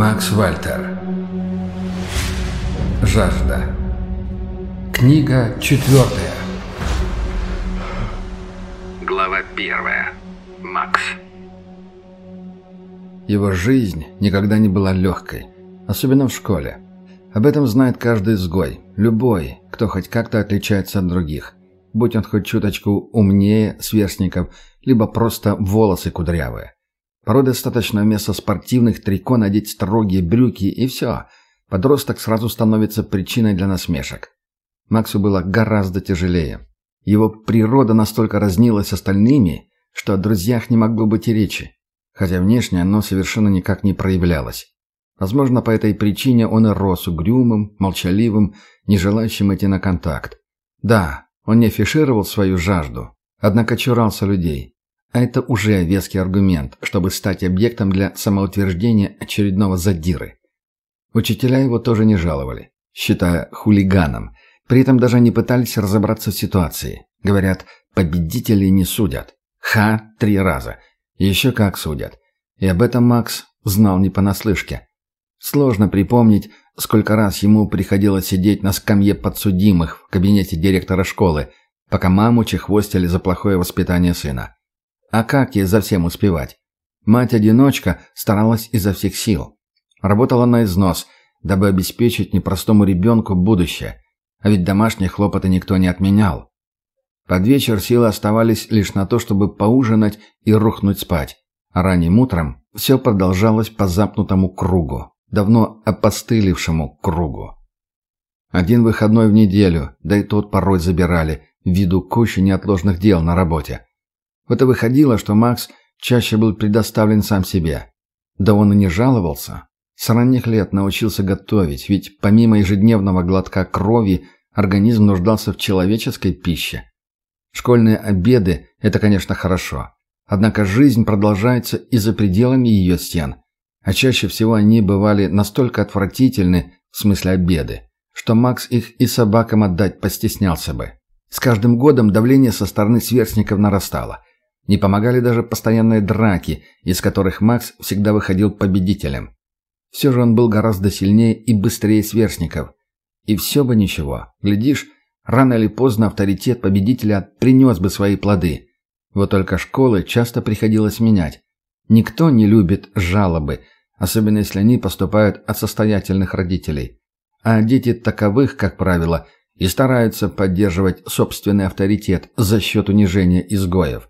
Макс Вальтер. Жажда. Книга четвертая. Глава первая. Макс. Его жизнь никогда не была легкой, особенно в школе. Об этом знает каждый изгой, любой, кто хоть как-то отличается от других. Будь он хоть чуточку умнее сверстников, либо просто волосы кудрявые. Порой достаточно вместо спортивных трико надеть строгие брюки и все. Подросток сразу становится причиной для насмешек. Максу было гораздо тяжелее. Его природа настолько разнилась с остальными, что о друзьях не могло быть и речи. Хотя внешне оно совершенно никак не проявлялось. Возможно, по этой причине он и рос угрюмым, молчаливым, не желающим идти на контакт. Да, он не афишировал свою жажду, однако чурался людей. А это уже веский аргумент, чтобы стать объектом для самоутверждения очередного задиры. Учителя его тоже не жаловали, считая хулиганом. При этом даже не пытались разобраться в ситуации. Говорят, победителей не судят. Ха, три раза. Еще как судят. И об этом Макс знал не понаслышке. Сложно припомнить, сколько раз ему приходилось сидеть на скамье подсудимых в кабинете директора школы, пока маму чехвостили за плохое воспитание сына. А как ей за всем успевать? Мать-одиночка старалась изо всех сил. Работала на износ, дабы обеспечить непростому ребенку будущее. А ведь домашние хлопоты никто не отменял. Под вечер силы оставались лишь на то, чтобы поужинать и рухнуть спать. А ранним утром все продолжалось по запнутому кругу, давно опостылевшему кругу. Один выходной в неделю, да и тот порой забирали, ввиду кучи неотложных дел на работе. Это выходило, что Макс чаще был предоставлен сам себе. Да он и не жаловался. С ранних лет научился готовить, ведь помимо ежедневного глотка крови, организм нуждался в человеческой пище. Школьные обеды – это, конечно, хорошо. Однако жизнь продолжается и за пределами ее стен. А чаще всего они бывали настолько отвратительны, в смысле обеды, что Макс их и собакам отдать постеснялся бы. С каждым годом давление со стороны сверстников нарастало – не помогали даже постоянные драки, из которых Макс всегда выходил победителем. Все же он был гораздо сильнее и быстрее сверстников. И все бы ничего. Глядишь, рано или поздно авторитет победителя принес бы свои плоды. Вот только школы часто приходилось менять. Никто не любит жалобы, особенно если они поступают от состоятельных родителей. А дети таковых, как правило, и стараются поддерживать собственный авторитет за счет унижения изгоев.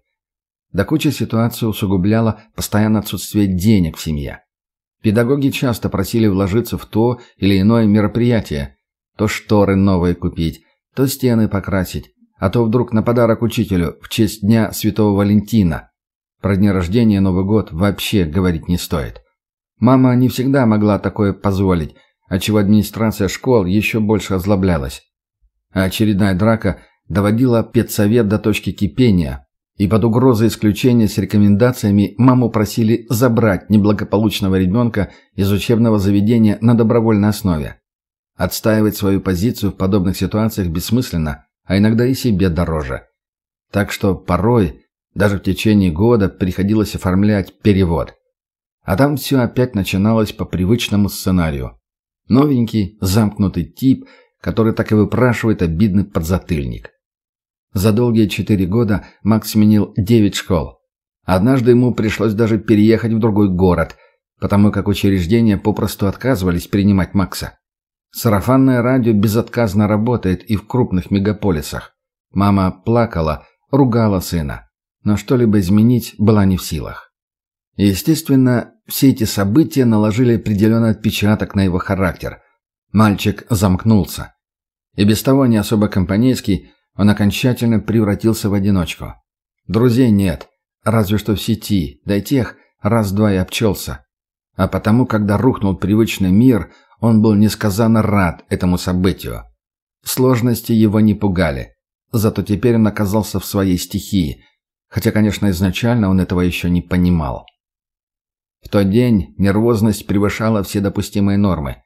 До кучи ситуацию усугубляло постоянное отсутствие денег в семье. Педагоги часто просили вложиться в то или иное мероприятие. То шторы новые купить, то стены покрасить, а то вдруг на подарок учителю в честь Дня Святого Валентина. Про дни рождения Новый год вообще говорить не стоит. Мама не всегда могла такое позволить, отчего администрация школ еще больше озлоблялась. А очередная драка доводила педсовет до точки кипения, и под угрозой исключения с рекомендациями маму просили забрать неблагополучного ребенка из учебного заведения на добровольной основе. Отстаивать свою позицию в подобных ситуациях бессмысленно, а иногда и себе дороже. Так что порой, даже в течение года, приходилось оформлять перевод. А там все опять начиналось по привычному сценарию. Новенький, замкнутый тип, который так и выпрашивает обидный подзатыльник. За долгие четыре года Макс сменил девять школ. Однажды ему пришлось даже переехать в другой город, потому как учреждения попросту отказывались принимать Макса. Сарафанное радио безотказно работает и в крупных мегаполисах. Мама плакала, ругала сына, но что-либо изменить была не в силах. естественно, все эти события наложили определенный отпечаток на его характер. Мальчик замкнулся. И без того не особо компанейский, он окончательно превратился в одиночку. Друзей нет, разве что в сети, да и тех раз-два и обчелся. А потому, когда рухнул привычный мир, он был несказанно рад этому событию. Сложности его не пугали. Зато теперь он оказался в своей стихии, хотя, конечно, изначально он этого еще не понимал. В тот день нервозность превышала все допустимые нормы.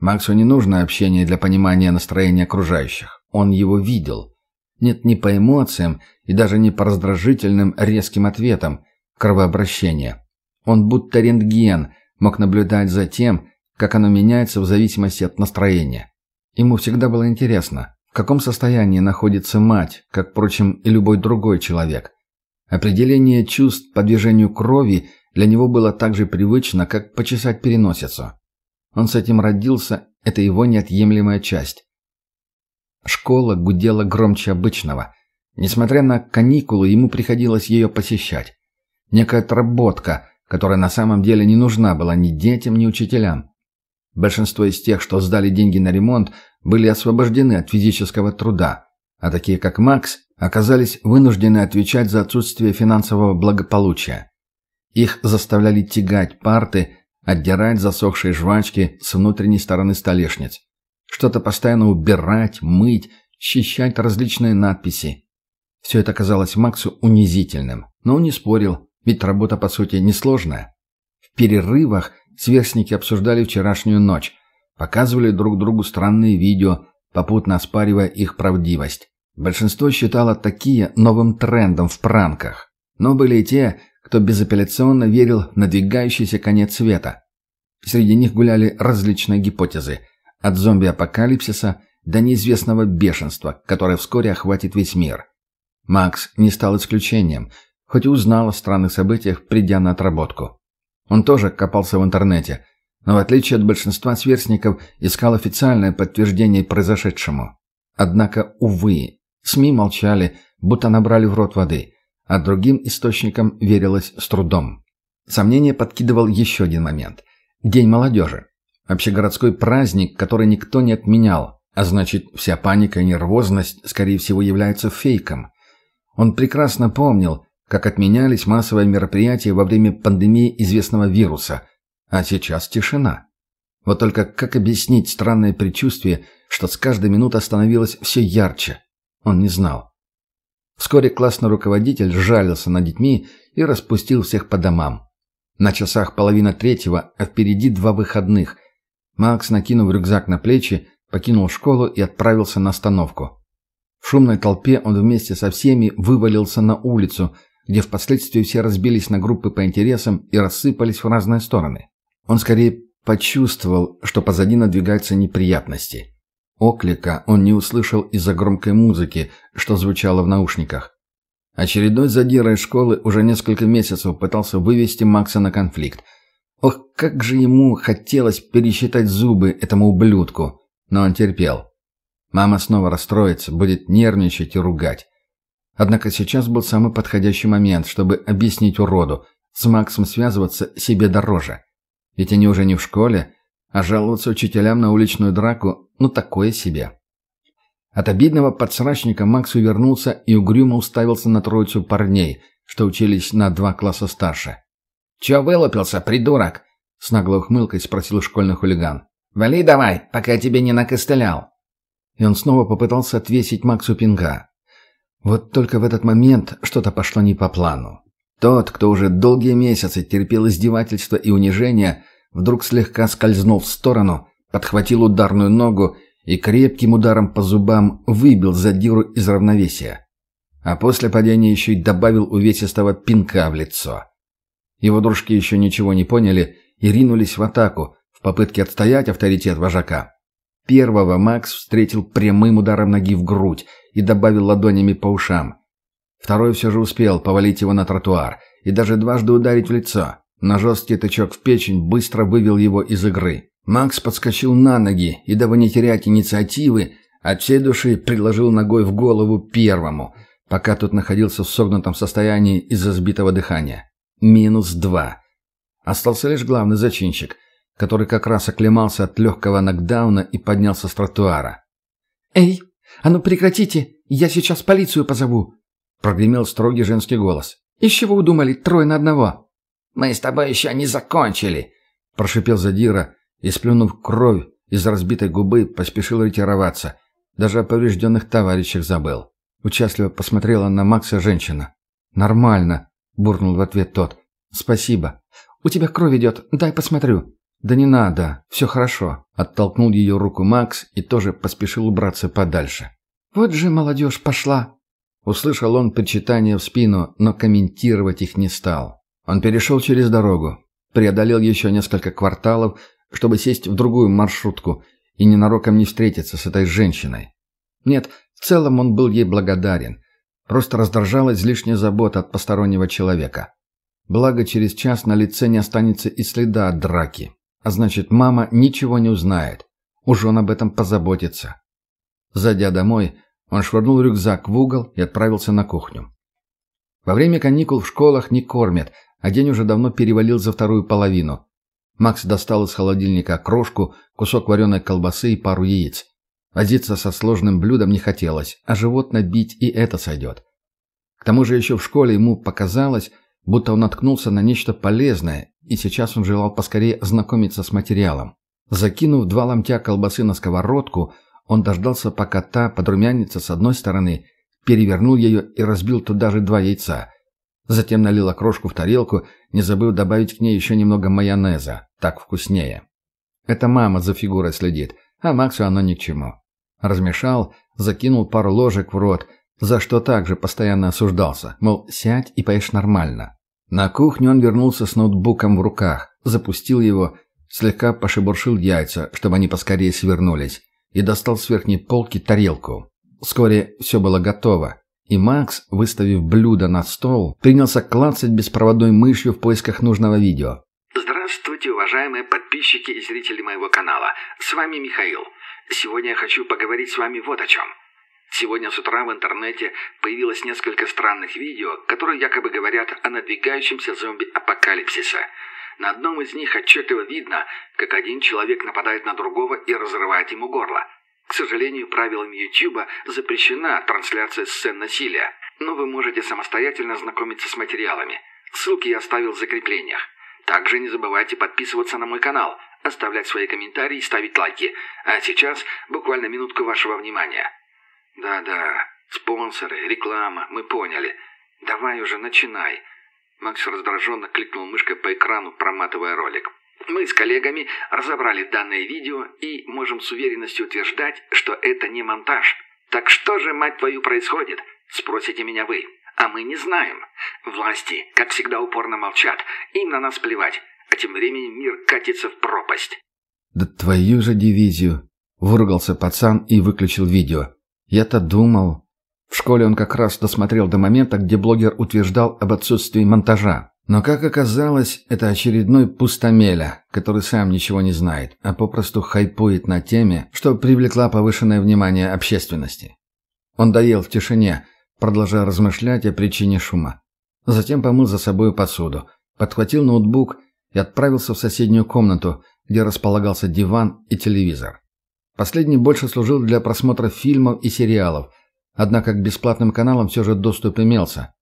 Максу не нужно общение для понимания настроения окружающих. Он его видел. Нет ни по эмоциям и даже не по раздражительным резким ответам кровообращения. Он будто рентген, мог наблюдать за тем, как оно меняется в зависимости от настроения. Ему всегда было интересно, в каком состоянии находится мать, как, впрочем, и любой другой человек. Определение чувств по движению крови для него было так же привычно, как почесать переносицу. Он с этим родился, это его неотъемлемая часть. Школа гудела громче обычного. Несмотря на каникулы, ему приходилось ее посещать. Некая отработка, которая на самом деле не нужна была ни детям, ни учителям. Большинство из тех, что сдали деньги на ремонт, были освобождены от физического труда, а такие как Макс оказались вынуждены отвечать за отсутствие финансового благополучия. Их заставляли тягать парты, отдирать засохшие жвачки с внутренней стороны столешниц. Что-то постоянно убирать, мыть, счищать различные надписи. Все это казалось Максу унизительным, но он не спорил, ведь работа, по сути, несложная. В перерывах сверстники обсуждали вчерашнюю ночь, показывали друг другу странные видео, попутно оспаривая их правдивость. Большинство считало такие новым трендом в пранках. Но были и те, кто безапелляционно верил в надвигающийся конец света. Среди них гуляли различные гипотезы. От зомби-апокалипсиса до неизвестного бешенства, которое вскоре охватит весь мир. Макс не стал исключением, хоть и узнал о странных событиях, придя на отработку. Он тоже копался в интернете, но в отличие от большинства сверстников искал официальное подтверждение произошедшему. Однако, увы, СМИ молчали, будто набрали в рот воды, а другим источникам верилось с трудом. Сомнение подкидывал еще один момент. День молодежи. Общегородской праздник, который никто не отменял, а значит, вся паника и нервозность, скорее всего, являются фейком. Он прекрасно помнил, как отменялись массовые мероприятия во время пандемии известного вируса, а сейчас тишина. Вот только как объяснить странное предчувствие, что с каждой минутой становилось все ярче? Он не знал. Вскоре классный руководитель жалился над детьми и распустил всех по домам. На часах половина третьего, а впереди два выходных. Макс, накинув рюкзак на плечи, покинул школу и отправился на остановку. В шумной толпе он вместе со всеми вывалился на улицу, где впоследствии все разбились на группы по интересам и рассыпались в разные стороны. Он скорее почувствовал, что позади надвигаются неприятности. Оклика он не услышал из-за громкой музыки, что звучало в наушниках. Очередной задира из школы уже несколько месяцев пытался вывести Макса на конфликт. Ох, как же ему хотелось пересчитать зубы этому ублюдку, но он терпел. Мама снова расстроится, будет нервничать и ругать. Однако сейчас был самый подходящий момент, чтобы объяснить уроду, с Максом связываться себе дороже. Ведь они уже не в школе, а жаловаться учителям на уличную драку – ну такое себе. От обидного подсрачника Макс увернулся и угрюмо уставился на троицу парней, что учились на два класса старше. «Чё вылупился, придурок?» – с наглой ухмылкой спросил школьный хулиган. «Вали давай, пока я тебе не накостылял». И он снова попытался отвесить Максу пинка. Вот только в этот момент что-то пошло не по плану. Тот, кто уже долгие месяцы терпел издевательства и унижения – вдруг слегка скользнул в сторону, подхватил ударную ногу и крепким ударом по зубам выбил задиру из равновесия. А после падения еще и добавил увесистого пинка в лицо. Его дружки еще ничего не поняли и ринулись в атаку в попытке отстоять авторитет вожака. Первого Макс встретил прямым ударом ноги в грудь и добавил ладонями по ушам. Второй все же успел повалить его на тротуар и даже дважды ударить в лицо. На жесткий тычок в печень быстро вывел его из игры. Макс подскочил на ноги и, дабы не терять инициативы, от всей души приложил ногой в голову первому, пока тот находился в согнутом состоянии из-за сбитого дыхания. Минус два. Остался лишь главный зачинщик, который как раз оклемался от легкого нокдауна и поднялся с тротуара. «Эй, а ну прекратите, я сейчас полицию позову!» Прогремел строгий женский голос. «Из чего вы думали, трое на одного?» «Мы с тобой еще не закончили!» – прошипел Задира и, сплюнув кровь из разбитой губы, поспешил ретироваться. Даже о поврежденных товарищах забыл. Участливо посмотрела на Макса женщина. «Нормально», – буркнул в ответ тот. «Спасибо. У тебя кровь идет, дай посмотрю». «Да не надо, все хорошо», – оттолкнул ее руку Макс и тоже поспешил убраться подальше. «Вот же молодежь пошла!» Услышал он причитания в спину, но комментировать их не стал. Он перешел через дорогу. преодолел еще несколько кварталов, чтобы сесть в другую маршрутку и ненароком не встретиться с этой женщиной. Нет, в целом он был ей благодарен. Просто раздражала излишняя забота от постороннего человека. Благо, через час на лице не останется и следа от драки. А значит, мама ничего не узнает. Уж он об этом позаботится. Зайдя домой, он швырнул рюкзак в угол и отправился на кухню. Во время каникул в школах не кормят, а день уже давно перевалил за вторую половину. Макс достал из холодильника крошку, кусок вареной колбасы и пару яиц. Возиться со сложным блюдом не хотелось, а живот набить и это сойдет. К тому же еще в школе ему показалось, будто он наткнулся на нечто полезное, и сейчас он желал поскорее ознакомиться с материалом. Закинув два ломтя колбасы на сковородку, он дождался, пока та подрумянится с одной стороны, перевернул ее и разбил туда же два яйца. Затем налил окрошку в тарелку, не забыв добавить к ней еще немного майонеза. Так вкуснее. Это мама за фигурой следит, а Максу оно ни к чему. Размешал, закинул пару ложек в рот, за что также постоянно осуждался, мол, сядь и поешь нормально. На кухню он вернулся с ноутбуком в руках, запустил его, слегка пошебуршил яйца, чтобы они поскорее свернулись, и достал с верхней полки тарелку. Вскоре все было готово, и Макс, выставив блюдо на стол, принялся клацать беспроводной мышью в поисках нужного видео. Здравствуйте, уважаемые подписчики и зрители моего канала. С вами Михаил. Сегодня я хочу поговорить с вами вот о чем. Сегодня с утра в интернете появилось несколько странных видео, которые якобы говорят о надвигающемся зомби-апокалипсисе. На одном из них отчетливо видно, как один человек нападает на другого и разрывает ему горло. К сожалению, правилами YouTube запрещена трансляция сцен насилия, но вы можете самостоятельно ознакомиться с материалами. Ссылки я оставил в закреплениях. Также не забывайте подписываться на мой канал, оставлять свои комментарии и ставить лайки. А сейчас буквально минутку вашего внимания. Да-да, спонсоры, реклама, мы поняли. Давай уже начинай. Макс раздраженно кликнул мышкой по экрану, проматывая ролик. Мы с коллегами разобрали данное видео и можем с уверенностью утверждать, что это не монтаж. Так что же, мать твою, происходит? Спросите меня вы. А мы не знаем. Власти, как всегда, упорно молчат. Им на нас плевать. А тем временем мир катится в пропасть. «Да твою же дивизию!» — выругался пацан и выключил видео. «Я-то думал...» В школе он как раз досмотрел до момента, где блогер утверждал об отсутствии монтажа. Но, как оказалось, это очередной пустомеля, который сам ничего не знает, а попросту хайпует на теме, что привлекла повышенное внимание общественности. Он доел в тишине, продолжая размышлять о причине шума. Затем помыл за собой посуду, подхватил ноутбук и отправился в соседнюю комнату, где располагался диван и телевизор. Последний больше служил для просмотра фильмов и сериалов, однако к бесплатным каналам все же доступ имелся.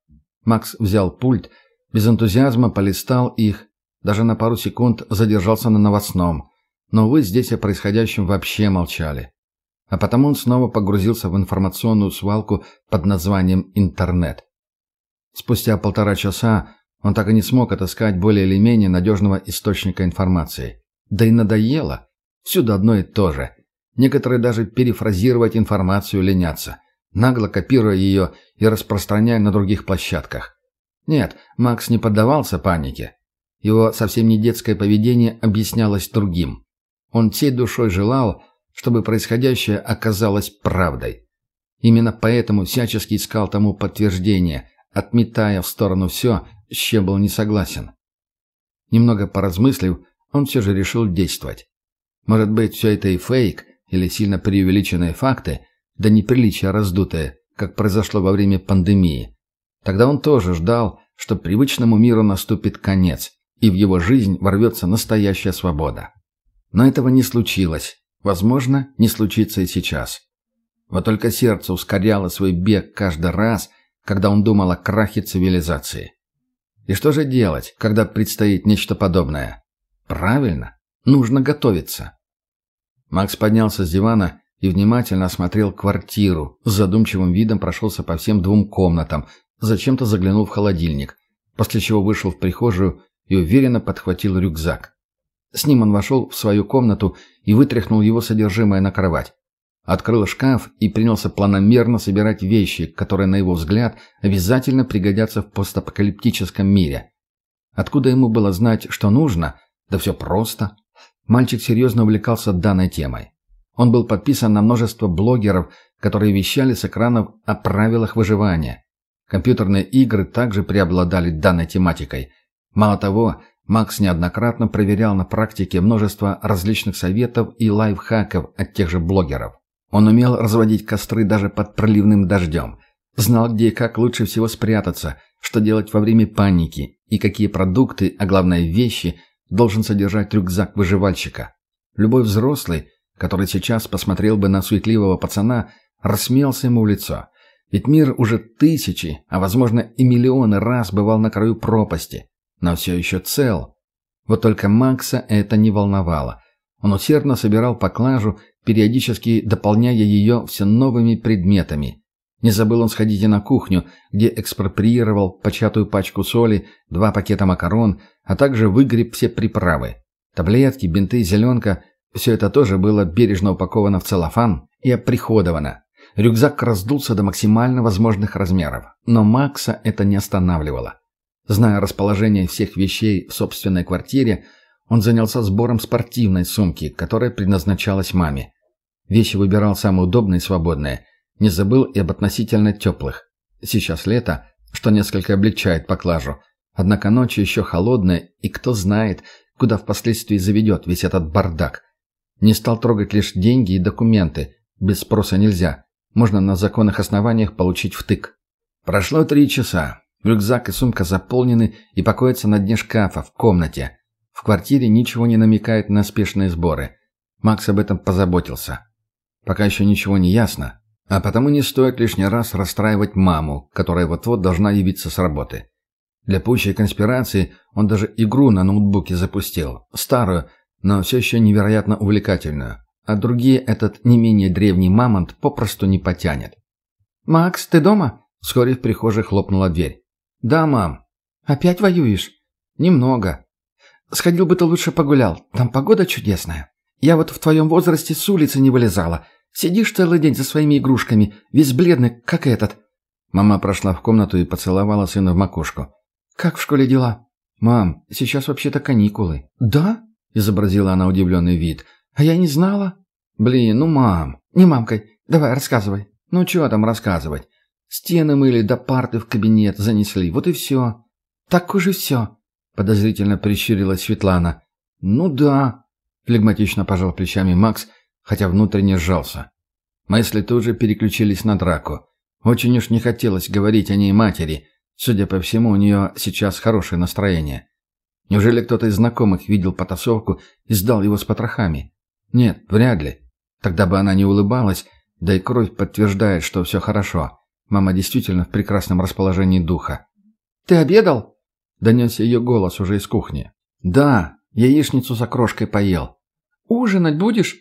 Макс взял пульт, без энтузиазма полистал их, даже на пару секунд задержался на новостном, но вы здесь о происходящем вообще молчали. А потому он снова погрузился в информационную свалку под названием «Интернет». Спустя полтора часа он так и не смог отыскать более или менее надежного источника информации. Да и надоело. Всюду одно и то же. Некоторые даже перефразировать информацию ленятся, нагло копируя ее и распространяя на других площадках. Нет, Макс не поддавался панике. Его совсем не детское поведение объяснялось другим. Он всей душой желал, чтобы происходящее оказалось правдой. Именно поэтому всячески искал тому подтверждение, отметая в сторону все, был не согласен. Немного поразмыслив, он все же решил действовать. Может быть, все это и фейк, или сильно преувеличенные факты, да неприличия раздутые, как произошло во время пандемии. Тогда он тоже ждал, что привычному миру наступит конец, и в его жизнь ворвется настоящая свобода. Но этого не случилось. Возможно, не случится и сейчас. Вот только сердце ускоряло свой бег каждый раз, когда он думал о крахе цивилизации. И что же делать, когда предстоит нечто подобное? Правильно, нужно готовиться. Макс поднялся с дивана и внимательно осмотрел квартиру, с задумчивым видом прошелся по всем двум комнатам, зачем-то заглянул в холодильник, после чего вышел в прихожую и уверенно подхватил рюкзак. С ним он вошел в свою комнату и вытряхнул его содержимое на кровать. Открыл шкаф и принялся планомерно собирать вещи, которые, на его взгляд, обязательно пригодятся в постапокалиптическом мире. Откуда ему было знать, что нужно? Да все просто. Мальчик серьезно увлекался данной темой. Он был подписан на множество блогеров, которые вещали с экранов о правилах выживания. Компьютерные игры также преобладали данной тематикой. Мало того, Макс неоднократно проверял на практике множество различных советов и лайфхаков от тех же блогеров. Он умел разводить костры даже под проливным дождем. Знал, где и как лучше всего спрятаться, что делать во время паники и какие продукты, а главное вещи, должен содержать рюкзак выживальщика. Любой взрослый, который сейчас посмотрел бы на суетливого пацана, рассмеялся ему в лицо. Ведь мир уже тысячи, а возможно и миллионы раз бывал на краю пропасти, но все еще цел. Вот только Макса это не волновало. Он усердно собирал поклажу, периодически дополняя ее все новыми предметами. Не забыл он сходить и на кухню, где экспроприировал початую пачку соли, два пакета макарон, а также выгреб все приправы. Таблетки, бинты, зеленка – все это тоже было бережно упаковано в целлофан и оприходовано. Рюкзак раздулся до максимально возможных размеров, но Макса это не останавливало. Зная расположение всех вещей в собственной квартире, он занялся сбором спортивной сумки, которая предназначалась маме. Вещи выбирал самые удобные и свободные. Не забыл и об относительно теплых. Сейчас лето, что несколько облегчает поклажу. Однако ночи еще холодные, и кто знает, куда впоследствии заведет весь этот бардак. Не стал трогать лишь деньги и документы. Без спроса нельзя. Можно на законных основаниях получить втык. Прошло три часа. Рюкзак и сумка заполнены и покоятся на дне шкафа в комнате. В квартире ничего не намекает на спешные сборы. Макс об этом позаботился. Пока еще ничего не ясно, а потому не стоит лишний раз расстраивать маму, которая вот-вот должна явиться с работы. Для пущей конспирации он даже игру на ноутбуке запустил. Старую, но все еще невероятно увлекательную. А другие этот не менее древний мамонт попросту не потянет. «Макс, ты дома?» Вскоре в прихожей хлопнула дверь. «Да, мам». «Опять воюешь?» «Немного». «Сходил бы ты лучше погулял. Там погода чудесная. Я вот в твоем возрасте с улицы не вылезала. Сидишь целый день за своими игрушками, весь бледный, как этот». Мама прошла в комнату и поцеловала сына в макушку. «Как в школе дела?» «Мам, сейчас вообще-то каникулы». «Да?» – изобразила она удивленный вид. «А я не знала». «Блин, ну мам». «Не мамкой. Давай, рассказывай». «Ну что там рассказывать? Стены мыли, до парты в кабинет занесли. Вот и все». «Так уже все», — подозрительно прищурилась Светлана. «Ну да», — флегматично пожал плечами Макс, хотя внутренне сжался. Мысли тут же переключились на драку. Очень уж не хотелось говорить о ней матери. Судя по всему, у нее сейчас хорошее настроение. Неужели кто-то из знакомых видел потасовку и сдал его с потрохами? Нет, вряд ли. Тогда бы она не улыбалась, да и кровь подтверждает, что все хорошо. Мама действительно в прекрасном расположении духа. «Ты обедал?» — донесся ее голос уже из кухни. «Да, яичницу с окрошкой поел». «Ужинать будешь?»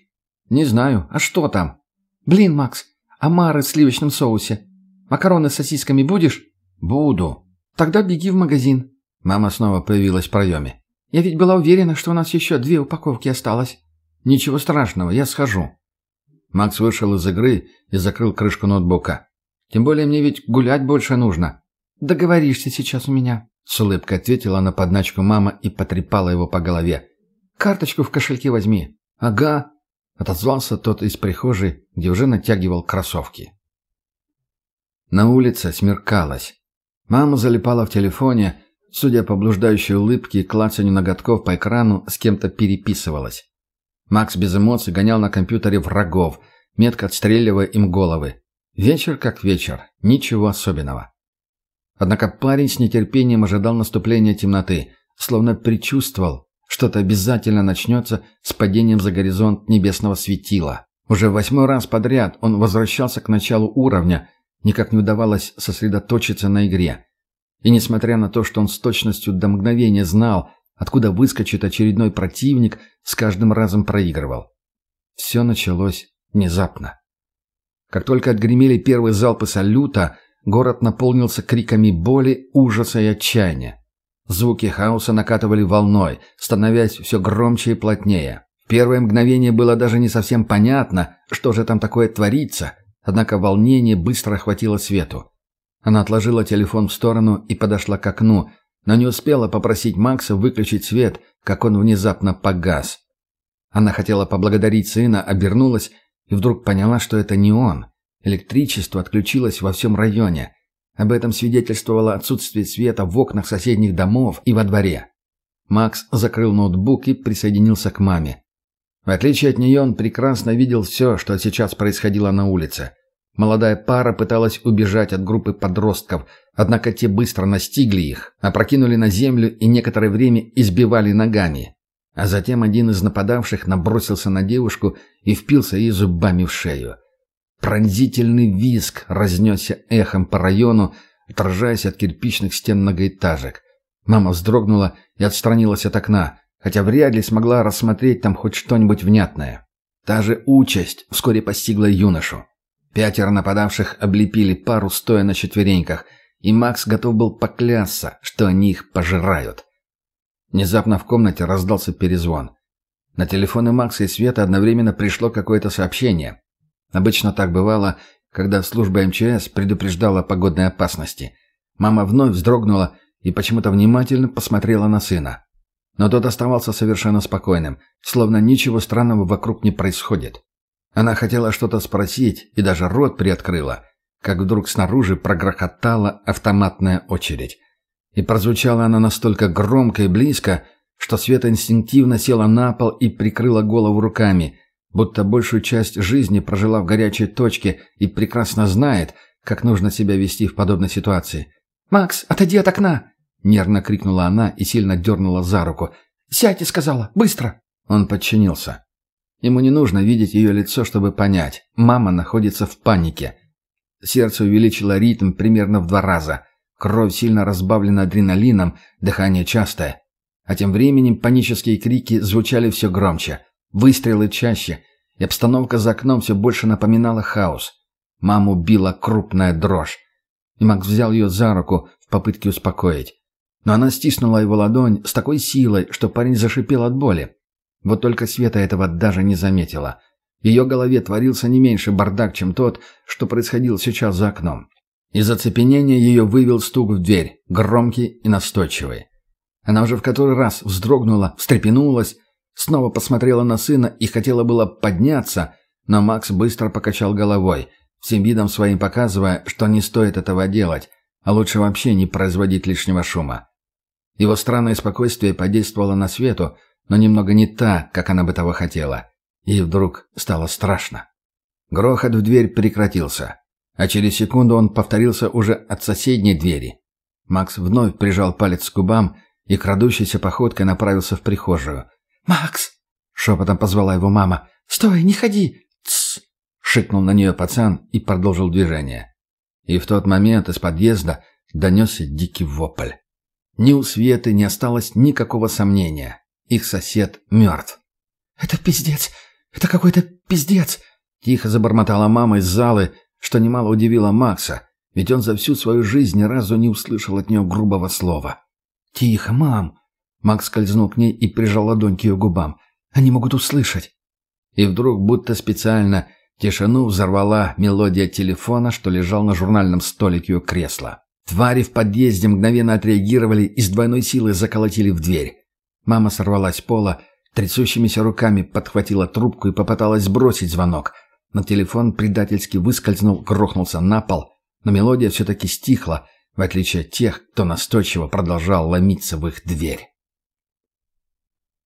«Не знаю. А что там?» «Блин, Макс, омары в сливочном соусе. Макароны с сосисками будешь?» «Буду». «Тогда беги в магазин». Мама снова появилась в проеме. «Я ведь была уверена, что у нас еще две упаковки осталось». «Ничего страшного, я схожу». Макс вышел из игры и закрыл крышку ноутбука. «Тем более мне ведь гулять больше нужно». «Договоришься сейчас у меня», — с улыбкой ответила на подначку мама и потрепала его по голове. «Карточку в кошельке возьми». «Ага», — отозвался тот из прихожей, где уже натягивал кроссовки. На улице смеркалось. Мама залипала в телефоне, судя по блуждающей улыбке и клацанью ноготков по экрану, с кем-то переписывалась. Макс без эмоций гонял на компьютере врагов, метко отстреливая им головы. Вечер как вечер, ничего особенного. Однако парень с нетерпением ожидал наступления темноты, словно предчувствовал, что-то обязательно начнется с падением за горизонт небесного светила. Уже восьмой раз подряд он возвращался к началу уровня, никак не удавалось сосредоточиться на игре. И несмотря на то, что он с точностью до мгновения знал, откуда выскочит очередной противник, с каждым разом проигрывал. Все началось внезапно. Как только отгремели первые залпы салюта, город наполнился криками боли, ужаса и отчаяния. Звуки хаоса накатывали волной, становясь все громче и плотнее. В первое мгновение было даже не совсем понятно, что же там такое творится, однако волнение быстро охватило Свету. Она отложила телефон в сторону и подошла к окну, но не успела попросить Макса выключить свет, как он внезапно погас. Она хотела поблагодарить сына, обернулась и вдруг поняла, что это не он. Электричество отключилось во всем районе. Об этом свидетельствовало отсутствие света в окнах соседних домов и во дворе. Макс закрыл ноутбук и присоединился к маме. В отличие от нее, он прекрасно видел все, что сейчас происходило на улице. Молодая пара пыталась убежать от группы подростков, однако те быстро настигли их, опрокинули на землю и некоторое время избивали ногами. А затем один из нападавших набросился на девушку и впился ей зубами в шею. Пронзительный визг разнесся эхом по району, отражаясь от кирпичных стен многоэтажек. Мама вздрогнула и отстранилась от окна, хотя вряд ли смогла рассмотреть там хоть что-нибудь внятное. Та же участь вскоре постигла юношу. Пятеро нападавших облепили пару, стоя на четвереньках, и Макс готов был поклясться, что они их пожирают. Внезапно в комнате раздался перезвон. На телефоны Макса и Света одновременно пришло какое-то сообщение. Обычно так бывало, когда служба МЧС предупреждала о погодной опасности. Мама вновь вздрогнула и почему-то внимательно посмотрела на сына. Но тот оставался совершенно спокойным, словно ничего странного вокруг не происходит. Она хотела что-то спросить и даже рот приоткрыла, как вдруг снаружи прогрохотала автоматная очередь. И прозвучала она настолько громко и близко, что Света инстинктивно села на пол и прикрыла голову руками, будто большую часть жизни прожила в горячей точке и прекрасно знает, как нужно себя вести в подобной ситуации. «Макс, отойди от окна!» — нервно крикнула она и сильно дернула за руку. «Сядьте!» — сказала. «Быстро!» Он подчинился. Ему не нужно видеть ее лицо, чтобы понять. Мама находится в панике. Сердце увеличило ритм примерно в два раза. Кровь сильно разбавлена адреналином, дыхание частое. А тем временем панические крики звучали все громче. Выстрелы чаще, и обстановка за окном все больше напоминала хаос. Маму била крупная дрожь. И Макс взял ее за руку в попытке успокоить. Но она стиснула его ладонь с такой силой, что парень зашипел от боли. Вот только Света этого даже не заметила. В ее голове творился не меньше бардак, чем тот, что происходил сейчас за окном. Из оцепенения ее вывел стук в дверь, громкий и настойчивый. Она уже в который раз вздрогнула, встрепенулась, снова посмотрела на сына и хотела было подняться, но Макс быстро покачал головой, всем видом своим показывая, что не стоит этого делать, а лучше вообще не производить лишнего шума. Его странное спокойствие подействовало на Свету, но немного не так, как она бы того хотела. И вдруг стало страшно. Грохот в дверь прекратился, а через секунду он повторился уже от соседней двери. Макс вновь прижал палец к губам и крадущейся походкой направился в прихожую. «Макс!» — шепотом позвала его мама. «Стой, не ходи!» «Тсс!» — шикнул на нее пацан и продолжил движение. И в тот момент из подъезда донесся дикий вопль. Ни у Светы не осталось никакого сомнения. Их сосед мертв. «Это пиздец! Это какой-то пиздец!» Тихо забормотала мама из залы, что немало удивило Макса, ведь он за всю свою жизнь ни разу не услышал от нее грубого слова. «Тихо, мам!» Макс скользнул к ней и прижал ладонь к ее губам. «Они могут услышать!» И вдруг, будто специально, тишину взорвала мелодия телефона, что лежал на журнальном столике у кресла. Твари в подъезде мгновенно отреагировали и с двойной силой заколотили в дверь. Мама сорвалась с пола, трясущимися руками подхватила трубку и попыталась сбросить звонок. Но телефон предательски выскользнул, грохнулся на пол, но мелодия все-таки стихла, в отличие от тех, кто настойчиво продолжал ломиться в их дверь.